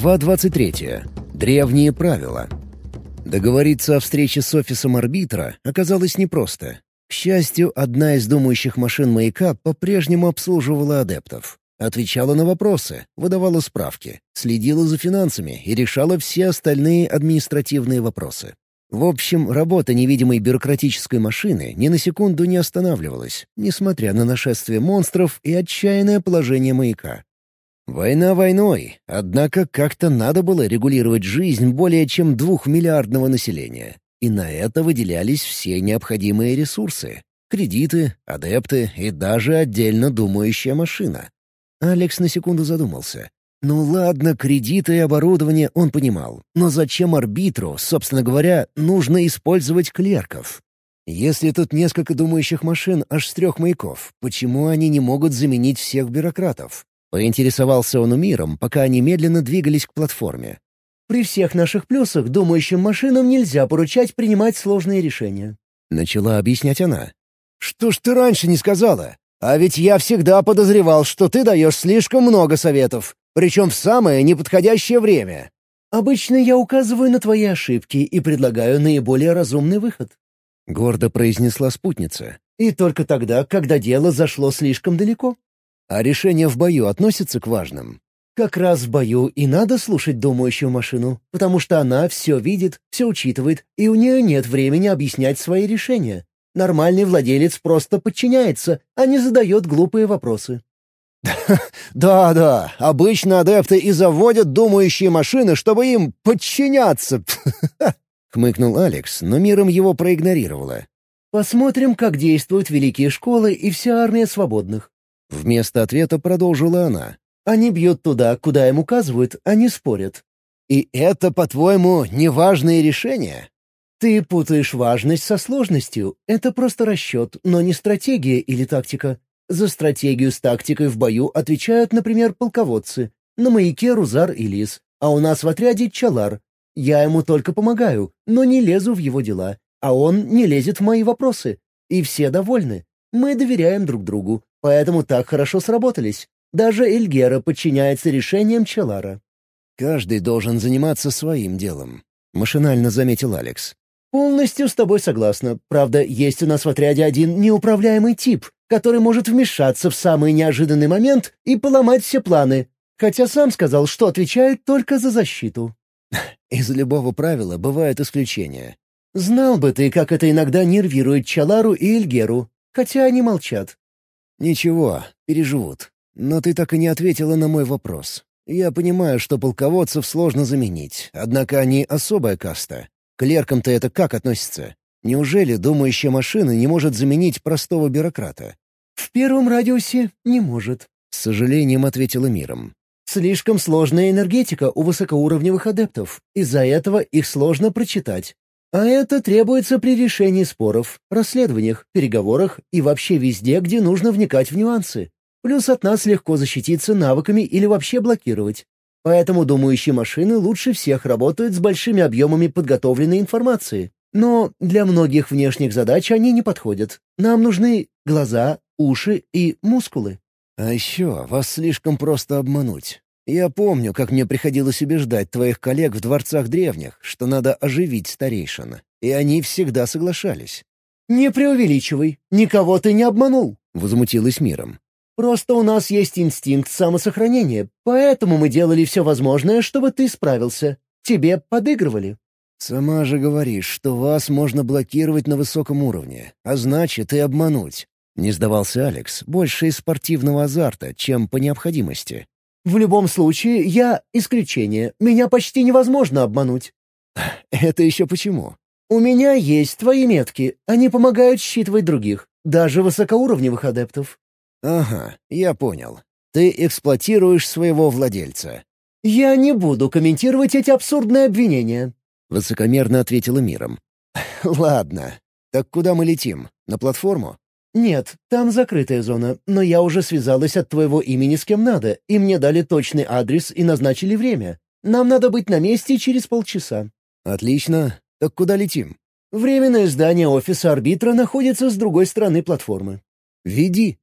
Глава 23. Древние правила. Договориться о встрече с офисом арбитра оказалось непросто. К счастью, одна из думающих машин маяка по-прежнему обслуживала адептов. Отвечала на вопросы, выдавала справки, следила за финансами и решала все остальные административные вопросы. В общем, работа невидимой бюрократической машины ни на секунду не останавливалась, несмотря на нашествие монстров и отчаянное положение маяка. Война войной, однако как-то надо было регулировать жизнь более чем двухмиллиардного населения. И на это выделялись все необходимые ресурсы — кредиты, адепты и даже отдельно думающая машина. Алекс на секунду задумался. Ну ладно, кредиты и оборудование он понимал, но зачем арбитру, собственно говоря, нужно использовать клерков? Если тут несколько думающих машин аж с трех маяков, почему они не могут заменить всех бюрократов? Поинтересовался он у миром, пока они медленно двигались к платформе. «При всех наших плюсах думающим машинам нельзя поручать принимать сложные решения», — начала объяснять она. «Что ж ты раньше не сказала? А ведь я всегда подозревал, что ты даешь слишком много советов, причем в самое неподходящее время». «Обычно я указываю на твои ошибки и предлагаю наиболее разумный выход», — гордо произнесла спутница. «И только тогда, когда дело зашло слишком далеко». А решение в бою относится к важным? Как раз в бою и надо слушать думающую машину, потому что она все видит, все учитывает, и у нее нет времени объяснять свои решения. Нормальный владелец просто подчиняется, а не задает глупые вопросы. «Да-да, обычно адепты и заводят думающие машины, чтобы им подчиняться!» — хмыкнул Алекс, но миром его проигнорировала. «Посмотрим, как действуют великие школы и вся армия свободных. Вместо ответа продолжила она. «Они бьют туда, куда им указывают, а не спорят». «И это, по-твоему, неважные решения?» «Ты путаешь важность со сложностью. Это просто расчет, но не стратегия или тактика. За стратегию с тактикой в бою отвечают, например, полководцы. На маяке Рузар и Лис, а у нас в отряде Чалар. Я ему только помогаю, но не лезу в его дела, а он не лезет в мои вопросы. И все довольны. Мы доверяем друг другу, поэтому так хорошо сработались. Даже Эльгера подчиняется решениям Челара». «Каждый должен заниматься своим делом», — машинально заметил Алекс. «Полностью с тобой согласна. Правда, есть у нас в отряде один неуправляемый тип, который может вмешаться в самый неожиданный момент и поломать все планы, хотя сам сказал, что отвечает только за защиту». «Из любого правила бывают исключения». «Знал бы ты, как это иногда нервирует Чалару и Эльгеру хотя они молчат. «Ничего, переживут. Но ты так и не ответила на мой вопрос. Я понимаю, что полководцев сложно заменить, однако они особая каста. Клеркам-то это как относится? Неужели думающая машина не может заменить простого бюрократа?» «В первом радиусе не может», — с сожалением ответила миром. «Слишком сложная энергетика у высокоуровневых адептов. Из-за этого их сложно прочитать. А это требуется при решении споров, расследованиях, переговорах и вообще везде, где нужно вникать в нюансы. Плюс от нас легко защититься навыками или вообще блокировать. Поэтому думающие машины лучше всех работают с большими объемами подготовленной информации. Но для многих внешних задач они не подходят. Нам нужны глаза, уши и мускулы. А еще вас слишком просто обмануть. Я помню, как мне приходилось убеждать твоих коллег в дворцах древних, что надо оживить старейшин, и они всегда соглашались». «Не преувеличивай, никого ты не обманул», — возмутилась миром. «Просто у нас есть инстинкт самосохранения, поэтому мы делали все возможное, чтобы ты справился. Тебе подыгрывали». «Сама же говоришь, что вас можно блокировать на высоком уровне, а значит и обмануть». Не сдавался Алекс, больше из спортивного азарта, чем по необходимости. В любом случае, я исключение. Меня почти невозможно обмануть». «Это еще почему?» «У меня есть твои метки. Они помогают считывать других, даже высокоуровневых адептов». «Ага, я понял. Ты эксплуатируешь своего владельца». «Я не буду комментировать эти абсурдные обвинения», — высокомерно ответила миром. «Ладно. Так куда мы летим? На платформу?» «Нет, там закрытая зона, но я уже связалась от твоего имени с кем надо, и мне дали точный адрес и назначили время. Нам надо быть на месте через полчаса». «Отлично. Так куда летим?» «Временное здание офиса арбитра находится с другой стороны платформы». «Веди».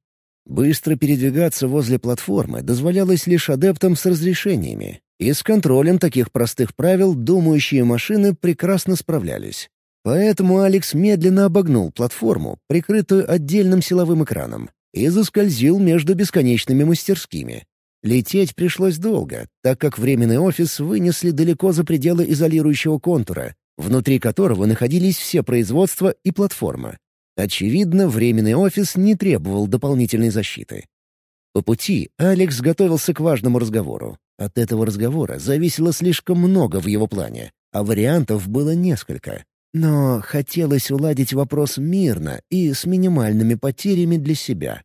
Быстро передвигаться возле платформы дозволялось лишь адептам с разрешениями. И с контролем таких простых правил думающие машины прекрасно справлялись. Поэтому Алекс медленно обогнул платформу, прикрытую отдельным силовым экраном, и заскользил между бесконечными мастерскими. Лететь пришлось долго, так как временный офис вынесли далеко за пределы изолирующего контура, внутри которого находились все производства и платформа. Очевидно, временный офис не требовал дополнительной защиты. По пути Алекс готовился к важному разговору. От этого разговора зависело слишком много в его плане, а вариантов было несколько. Но хотелось уладить вопрос мирно и с минимальными потерями для себя.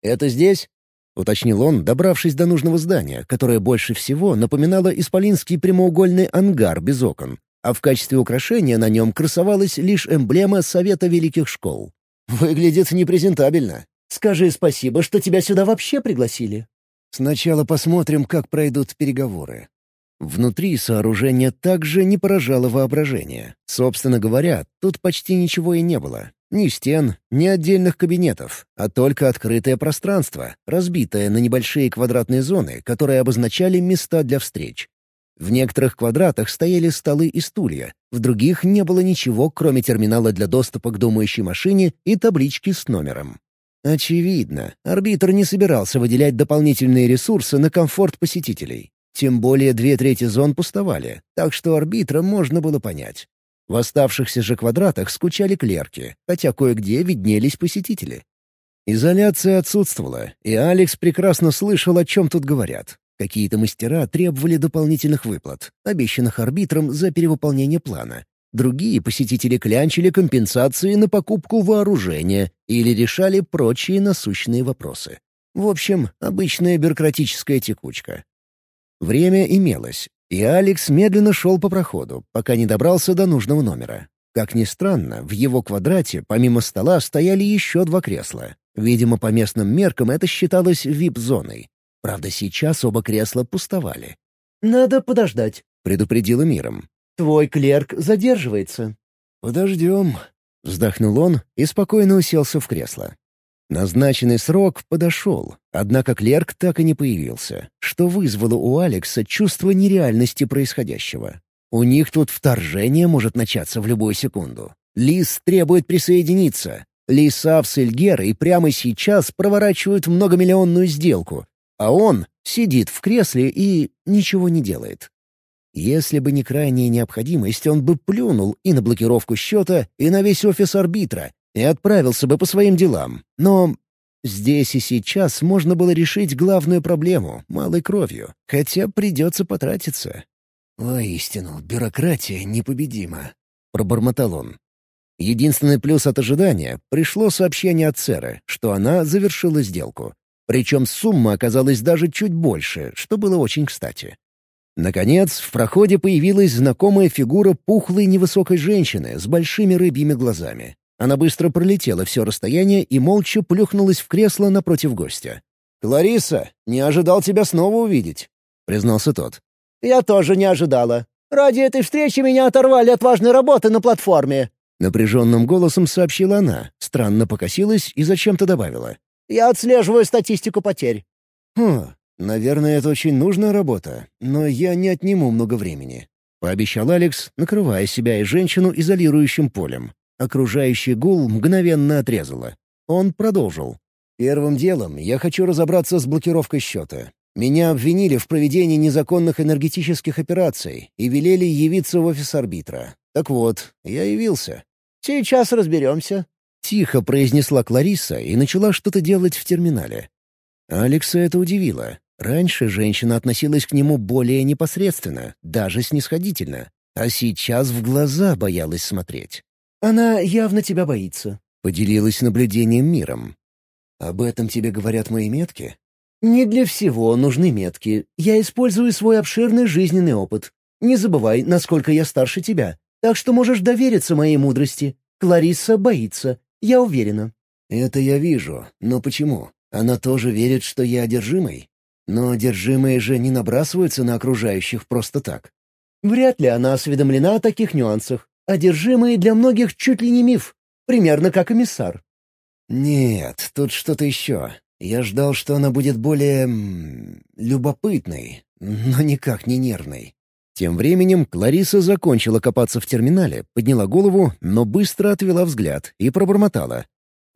«Это здесь?» — уточнил он, добравшись до нужного здания, которое больше всего напоминало исполинский прямоугольный ангар без окон, а в качестве украшения на нем красовалась лишь эмблема Совета Великих Школ. «Выглядит непрезентабельно», Скажи спасибо, что тебя сюда вообще пригласили». «Сначала посмотрим, как пройдут переговоры». Внутри сооружение также не поражало воображение. Собственно говоря, тут почти ничего и не было. Ни стен, ни отдельных кабинетов, а только открытое пространство, разбитое на небольшие квадратные зоны, которые обозначали места для встреч. В некоторых квадратах стояли столы и стулья, в других не было ничего, кроме терминала для доступа к думающей машине и таблички с номером. Очевидно, арбитр не собирался выделять дополнительные ресурсы на комфорт посетителей. Тем более две трети зон пустовали, так что арбитра можно было понять. В оставшихся же квадратах скучали клерки, хотя кое-где виднелись посетители. Изоляция отсутствовала, и Алекс прекрасно слышал, о чем тут говорят. Какие-то мастера требовали дополнительных выплат, обещанных арбитром за перевыполнение плана, Другие посетители клянчили компенсации на покупку вооружения или решали прочие насущные вопросы. В общем, обычная бюрократическая текучка. Время имелось, и Алекс медленно шел по проходу, пока не добрался до нужного номера. Как ни странно, в его квадрате помимо стола стояли еще два кресла. Видимо, по местным меркам это считалось вип-зоной. Правда, сейчас оба кресла пустовали. «Надо подождать», — предупредила миром. Твой клерк задерживается». «Подождем», — вздохнул он и спокойно уселся в кресло. Назначенный срок подошел, однако клерк так и не появился, что вызвало у Алекса чувство нереальности происходящего. У них тут вторжение может начаться в любую секунду. Лис требует присоединиться. Лисав с Эльгерой прямо сейчас проворачивают многомиллионную сделку, а он сидит в кресле и ничего не делает. Если бы не крайняя необходимость, он бы плюнул и на блокировку счета, и на весь офис арбитра, и отправился бы по своим делам. Но здесь и сейчас можно было решить главную проблему — малой кровью, хотя придется потратиться. «Воистину, бюрократия непобедима», — пробормотал он. Единственный плюс от ожидания — пришло сообщение от Церы, что она завершила сделку. Причем сумма оказалась даже чуть больше, что было очень кстати. Наконец, в проходе появилась знакомая фигура пухлой невысокой женщины с большими рыбьими глазами. Она быстро пролетела все расстояние и молча плюхнулась в кресло напротив гостя. «Клариса, не ожидал тебя снова увидеть», — признался тот. «Я тоже не ожидала. Ради этой встречи меня оторвали от важной работы на платформе», — напряженным голосом сообщила она, странно покосилась и зачем-то добавила. «Я отслеживаю статистику потерь». «Хм, «Наверное, это очень нужная работа, но я не отниму много времени», — пообещал Алекс, накрывая себя и женщину изолирующим полем. Окружающий гул мгновенно отрезало. Он продолжил. «Первым делом я хочу разобраться с блокировкой счета. Меня обвинили в проведении незаконных энергетических операций и велели явиться в офис арбитра. Так вот, я явился». «Сейчас разберемся», — тихо произнесла Клариса и начала что-то делать в терминале. Алекса это удивило. Раньше женщина относилась к нему более непосредственно, даже снисходительно, а сейчас в глаза боялась смотреть. «Она явно тебя боится», — поделилась наблюдением миром. «Об этом тебе говорят мои метки?» «Не для всего нужны метки. Я использую свой обширный жизненный опыт. Не забывай, насколько я старше тебя, так что можешь довериться моей мудрости. Кларисса боится, я уверена». «Это я вижу, но почему? Она тоже верит, что я одержимый?» Но одержимые же не набрасываются на окружающих просто так. Вряд ли она осведомлена о таких нюансах. Одержимые для многих чуть ли не миф. Примерно как эмиссар. Нет, тут что-то еще. Я ждал, что она будет более... любопытной. но никак не нервный. Тем временем Клариса закончила копаться в терминале, подняла голову, но быстро отвела взгляд и пробормотала.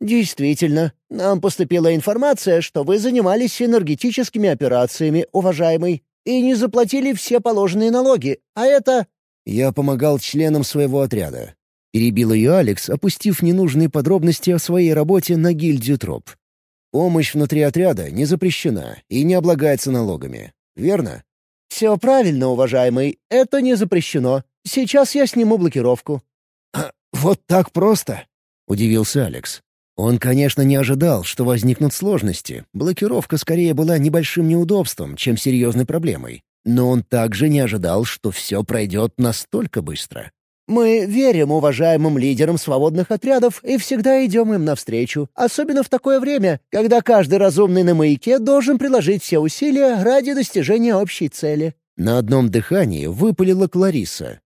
«Действительно, нам поступила информация, что вы занимались энергетическими операциями, уважаемый, и не заплатили все положенные налоги, а это...» Я помогал членам своего отряда. Перебил ее Алекс, опустив ненужные подробности о своей работе на гильдию троп. Помощь внутри отряда не запрещена и не облагается налогами. Верно? «Все правильно, уважаемый. Это не запрещено. Сейчас я сниму блокировку». «Вот так просто?» — удивился Алекс. Он, конечно, не ожидал, что возникнут сложности. Блокировка скорее была небольшим неудобством, чем серьезной проблемой. Но он также не ожидал, что все пройдет настолько быстро. «Мы верим уважаемым лидерам свободных отрядов и всегда идем им навстречу, особенно в такое время, когда каждый разумный на маяке должен приложить все усилия ради достижения общей цели». На одном дыхании выпалила Клариса.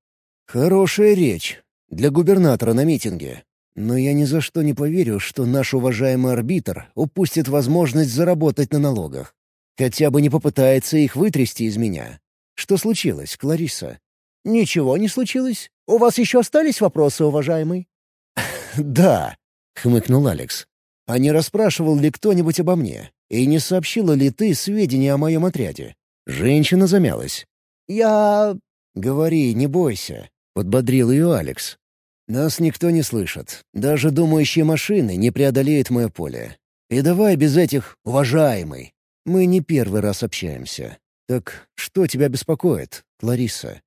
«Хорошая речь. Для губернатора на митинге. Но я ни за что не поверю, что наш уважаемый арбитр упустит возможность заработать на налогах. Хотя бы не попытается их вытрясти из меня. Что случилось, Клариса?» «Ничего не случилось. У вас еще остались вопросы, уважаемый?» «Да», — хмыкнул Алекс. «А не расспрашивал ли кто-нибудь обо мне? И не сообщила ли ты сведения о моем отряде?» Женщина замялась. «Я...» «Говори, не бойся», — подбодрил ее Алекс. Нас никто не слышит. Даже думающие машины не преодолеют мое поле. И давай без этих «уважаемый». Мы не первый раз общаемся. Так что тебя беспокоит, Лариса?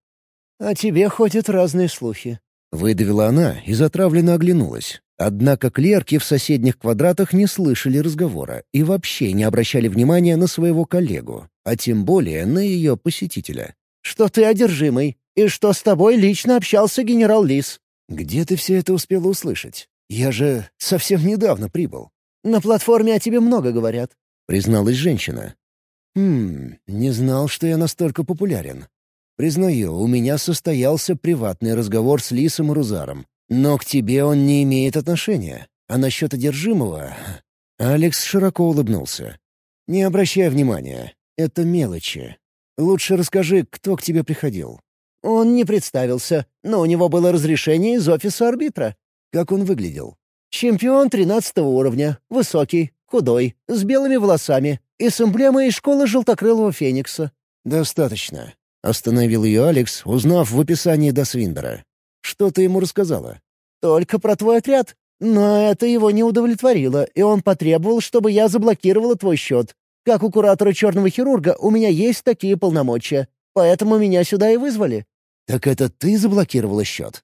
«О тебе ходят разные слухи». Выдавила она и затравленно оглянулась. Однако клерки в соседних квадратах не слышали разговора и вообще не обращали внимания на своего коллегу, а тем более на ее посетителя. «Что ты одержимый, и что с тобой лично общался генерал Лис. «Где ты все это успела услышать? Я же совсем недавно прибыл». «На платформе о тебе много говорят», — призналась женщина. «Хм, не знал, что я настолько популярен. Признаю, у меня состоялся приватный разговор с Лисом и Рузаром, но к тебе он не имеет отношения. А насчет одержимого...» Алекс широко улыбнулся. «Не обращай внимания. Это мелочи. Лучше расскажи, кто к тебе приходил. Он не представился, но у него было разрешение из офиса арбитра. Как он выглядел? Чемпион тринадцатого уровня, высокий, худой, с белыми волосами и с эмблемой школы желтокрылого феникса. «Достаточно», — остановил ее Алекс, узнав в описании Досвиндера. «Что ты ему рассказала?» «Только про твой отряд. Но это его не удовлетворило, и он потребовал, чтобы я заблокировала твой счет. Как у куратора черного хирурга у меня есть такие полномочия, поэтому меня сюда и вызвали. «Так это ты заблокировала счет?»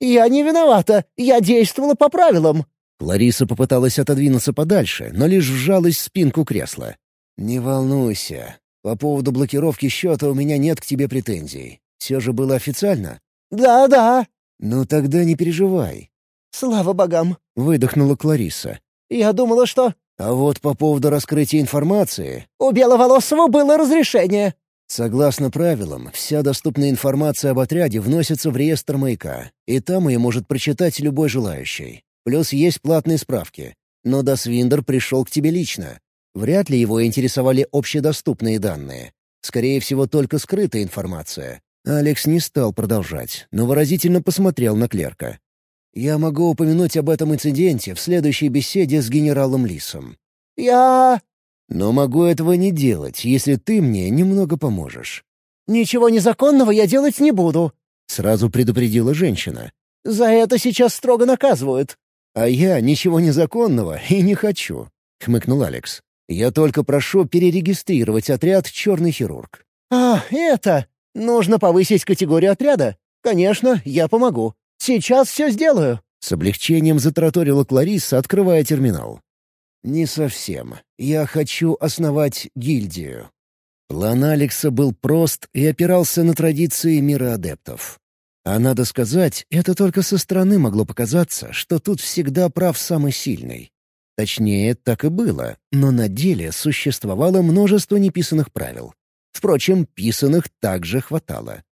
«Я не виновата. Я действовала по правилам». Лариса попыталась отодвинуться подальше, но лишь вжалась в спинку кресла. «Не волнуйся. По поводу блокировки счета у меня нет к тебе претензий. Все же было официально?» «Да-да». «Ну тогда не переживай». «Слава богам», — выдохнула Клариса. «Я думала, что...» «А вот по поводу раскрытия информации...» «У Беловолосого было разрешение». Согласно правилам, вся доступная информация об отряде вносится в реестр маяка, и там ее может прочитать любой желающий. Плюс есть платные справки. Но Дасвиндер пришел к тебе лично. Вряд ли его интересовали общедоступные данные. Скорее всего, только скрытая информация. Алекс не стал продолжать, но выразительно посмотрел на клерка. «Я могу упомянуть об этом инциденте в следующей беседе с генералом Лисом». «Я...» Но могу этого не делать, если ты мне немного поможешь». «Ничего незаконного я делать не буду», — сразу предупредила женщина. «За это сейчас строго наказывают». «А я ничего незаконного и не хочу», — хмыкнул Алекс. «Я только прошу перерегистрировать отряд «Черный хирург». «А, это... Нужно повысить категорию отряда? Конечно, я помогу. Сейчас все сделаю». С облегчением затраторила Клариса, открывая терминал. «Не совсем. Я хочу основать гильдию». План Алекса был прост и опирался на традиции мира адептов. А надо сказать, это только со стороны могло показаться, что тут всегда прав самый сильный. Точнее, так и было, но на деле существовало множество неписанных правил. Впрочем, писанных также хватало.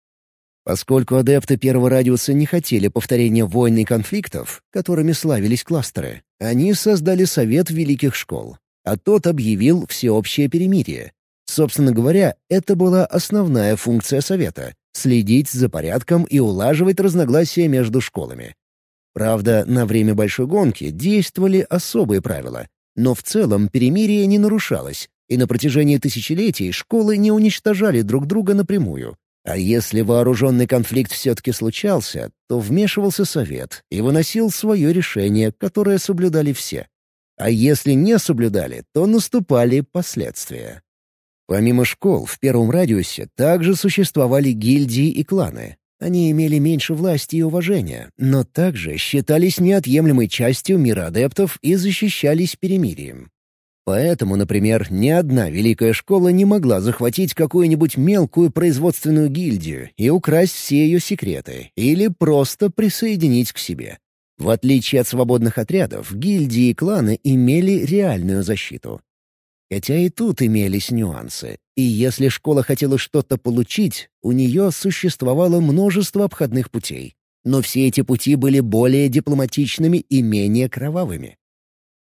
Поскольку адепты первого радиуса не хотели повторения войн и конфликтов, которыми славились кластеры, они создали Совет Великих Школ, а тот объявил всеобщее перемирие. Собственно говоря, это была основная функция совета — следить за порядком и улаживать разногласия между школами. Правда, на время большой гонки действовали особые правила, но в целом перемирие не нарушалось, и на протяжении тысячелетий школы не уничтожали друг друга напрямую. А если вооруженный конфликт все-таки случался, то вмешивался совет и выносил свое решение, которое соблюдали все. А если не соблюдали, то наступали последствия. Помимо школ, в первом радиусе также существовали гильдии и кланы. Они имели меньше власти и уважения, но также считались неотъемлемой частью мира адептов и защищались перемирием. Поэтому, например, ни одна великая школа не могла захватить какую-нибудь мелкую производственную гильдию и украсть все ее секреты, или просто присоединить к себе. В отличие от свободных отрядов, гильдии и кланы имели реальную защиту. Хотя и тут имелись нюансы. И если школа хотела что-то получить, у нее существовало множество обходных путей. Но все эти пути были более дипломатичными и менее кровавыми.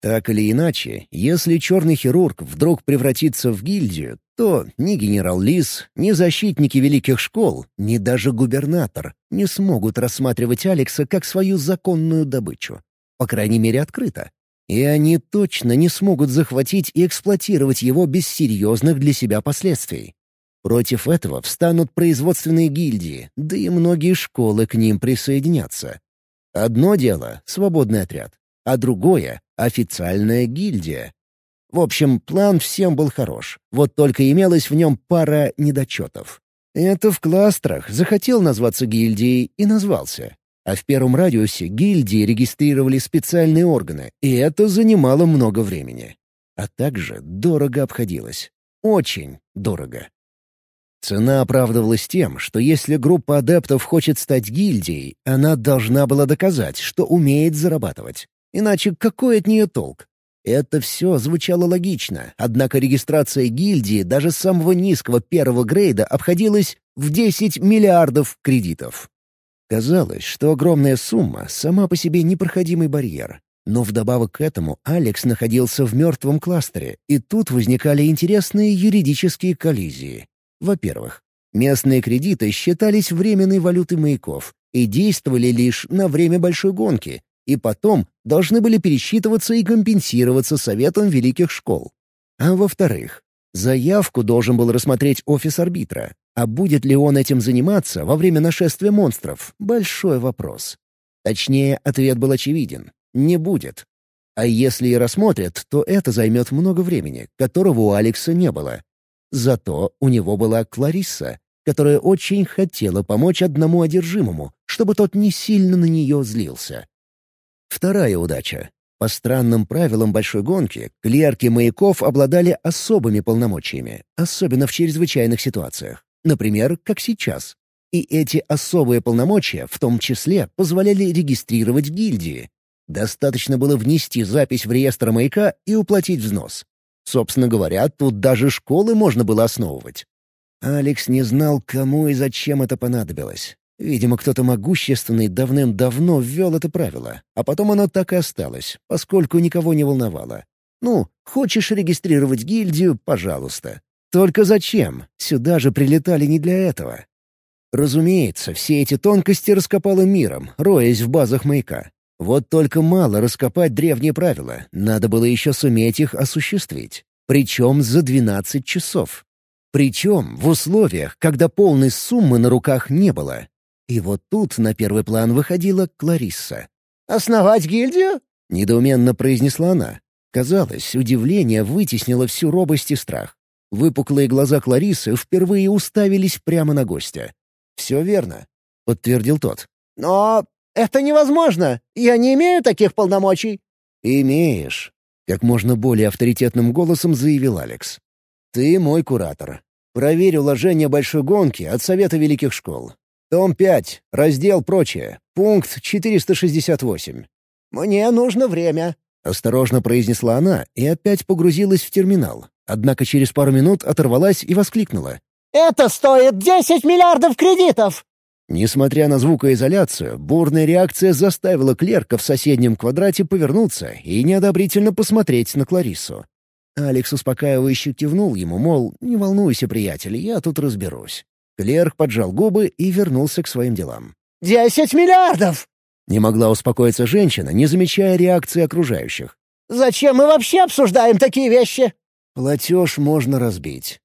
Так или иначе, если черный хирург вдруг превратится в гильдию, то ни генерал Лис, ни защитники великих школ, ни даже губернатор не смогут рассматривать Алекса как свою законную добычу. По крайней мере, открыто. И они точно не смогут захватить и эксплуатировать его без серьезных для себя последствий. Против этого встанут производственные гильдии, да и многие школы к ним присоединятся. Одно дело — свободный отряд, а другое — официальная гильдия. В общем, план всем был хорош, вот только имелось в нем пара недочетов. Это в кластерах захотел назваться гильдией и назвался. А в первом радиусе гильдии регистрировали специальные органы, и это занимало много времени. А также дорого обходилось. Очень дорого. Цена оправдывалась тем, что если группа адептов хочет стать гильдией, она должна была доказать, что умеет зарабатывать. Иначе какой от нее толк? Это все звучало логично, однако регистрация гильдии даже самого низкого первого грейда обходилась в 10 миллиардов кредитов. Казалось, что огромная сумма сама по себе непроходимый барьер. Но вдобавок к этому Алекс находился в мертвом кластере, и тут возникали интересные юридические коллизии. Во-первых, местные кредиты считались временной валютой маяков и действовали лишь на время большой гонки, и потом должны были пересчитываться и компенсироваться Советом Великих Школ. А во-вторых, заявку должен был рассмотреть офис арбитра, а будет ли он этим заниматься во время нашествия монстров — большой вопрос. Точнее, ответ был очевиден — не будет. А если и рассмотрят, то это займет много времени, которого у Алекса не было. Зато у него была Кларисса, которая очень хотела помочь одному одержимому, чтобы тот не сильно на нее злился. Вторая удача. По странным правилам большой гонки, клерки маяков обладали особыми полномочиями, особенно в чрезвычайных ситуациях. Например, как сейчас. И эти особые полномочия в том числе позволяли регистрировать гильдии. Достаточно было внести запись в реестр маяка и уплатить взнос. Собственно говоря, тут даже школы можно было основывать. Алекс не знал, кому и зачем это понадобилось. Видимо, кто-то могущественный давным-давно ввел это правило, а потом оно так и осталось, поскольку никого не волновало. Ну, хочешь регистрировать гильдию — пожалуйста. Только зачем? Сюда же прилетали не для этого. Разумеется, все эти тонкости раскопало миром, роясь в базах маяка. Вот только мало раскопать древние правила, надо было еще суметь их осуществить. Причем за 12 часов. Причем в условиях, когда полной суммы на руках не было. И вот тут на первый план выходила Кларисса. «Основать гильдию?» — недоуменно произнесла она. Казалось, удивление вытеснило всю робость и страх. Выпуклые глаза Кларисы впервые уставились прямо на гостя. «Все верно», — подтвердил тот. «Но это невозможно! Я не имею таких полномочий!» «Имеешь», — как можно более авторитетным голосом заявил Алекс. «Ты мой куратор. Проверь уложение большой гонки от Совета Великих Школ. Том 5, раздел «Прочее», пункт 468». «Мне нужно время», — осторожно произнесла она и опять погрузилась в терминал, Однако через пару минут оторвалась и воскликнула. «Это стоит 10 миллиардов кредитов!» Несмотря на звукоизоляцию, бурная реакция заставила клерка в соседнем квадрате повернуться и неодобрительно посмотреть на Кларису. Алекс успокаивающе кивнул ему, мол, не волнуйся, приятель, я тут разберусь. Клерк поджал губы и вернулся к своим делам. «Десять миллиардов!» Не могла успокоиться женщина, не замечая реакции окружающих. «Зачем мы вообще обсуждаем такие вещи?» «Платеж можно разбить».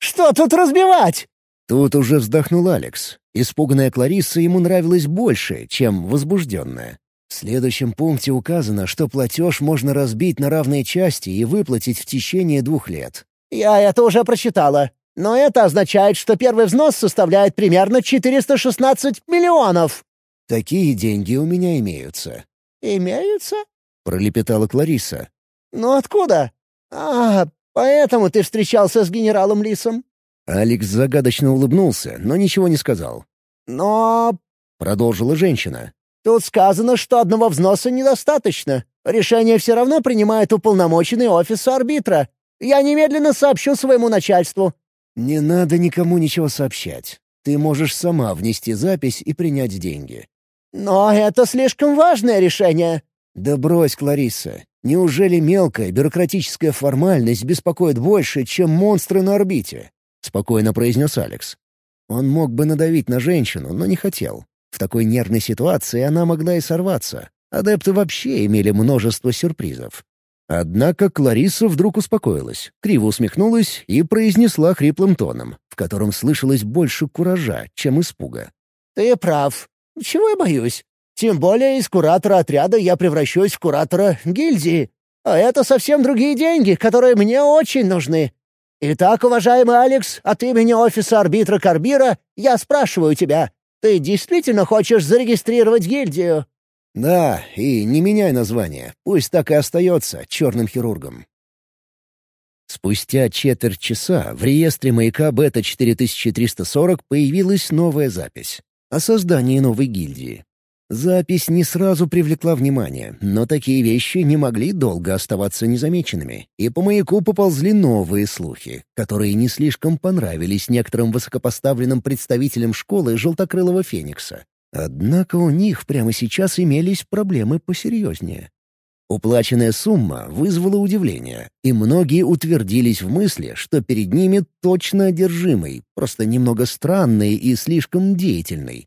«Что тут разбивать?» Тут уже вздохнул Алекс. Испуганная Кларисса ему нравилась больше, чем возбужденная. В следующем пункте указано, что платеж можно разбить на равные части и выплатить в течение двух лет. «Я это уже прочитала. Но это означает, что первый взнос составляет примерно 416 миллионов». «Такие деньги у меня имеются». «Имеются?» — пролепетала Клариса. «Ну откуда? А, поэтому ты встречался с генералом Лисом?» Алекс загадочно улыбнулся, но ничего не сказал. «Но...» — продолжила женщина. «Тут сказано, что одного взноса недостаточно. Решение все равно принимает уполномоченный офис арбитра. Я немедленно сообщу своему начальству». «Не надо никому ничего сообщать. Ты можешь сама внести запись и принять деньги». «Но это слишком важное решение». «Да брось, Кларисса. Неужели мелкая бюрократическая формальность беспокоит больше, чем монстры на орбите?» — спокойно произнес Алекс. Он мог бы надавить на женщину, но не хотел. В такой нервной ситуации она могла и сорваться. Адепты вообще имели множество сюрпризов. Однако Клариса вдруг успокоилась, криво усмехнулась и произнесла хриплым тоном, в котором слышалось больше куража, чем испуга. «Ты прав. Чего я боюсь? Тем более из куратора отряда я превращусь в куратора гильдии. А это совсем другие деньги, которые мне очень нужны. Итак, уважаемый Алекс, от имени офиса арбитра Карбира я спрашиваю тебя, ты действительно хочешь зарегистрировать гильдию?» «Да, и не меняй название. Пусть так и остается черным хирургом». Спустя четверть часа в реестре маяка Бета-4340 появилась новая запись о создании новой гильдии. Запись не сразу привлекла внимание, но такие вещи не могли долго оставаться незамеченными, и по маяку поползли новые слухи, которые не слишком понравились некоторым высокопоставленным представителям школы Желтокрылого Феникса. Однако у них прямо сейчас имелись проблемы посерьезнее. Уплаченная сумма вызвала удивление, и многие утвердились в мысли, что перед ними точно одержимый, просто немного странный и слишком деятельный.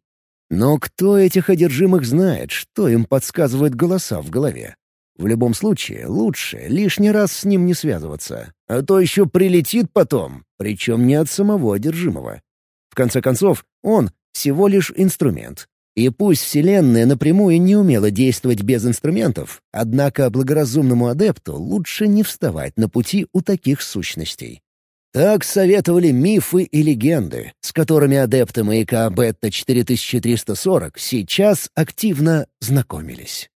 Но кто этих одержимых знает, что им подсказывают голоса в голове? В любом случае, лучше лишний раз с ним не связываться, а то еще прилетит потом, причем не от самого одержимого. В конце концов, он всего лишь инструмент, и пусть Вселенная напрямую не умела действовать без инструментов, однако благоразумному адепту лучше не вставать на пути у таких сущностей. Так советовали мифы и легенды, с которыми адепты маяка Бетта-4340 сейчас активно знакомились.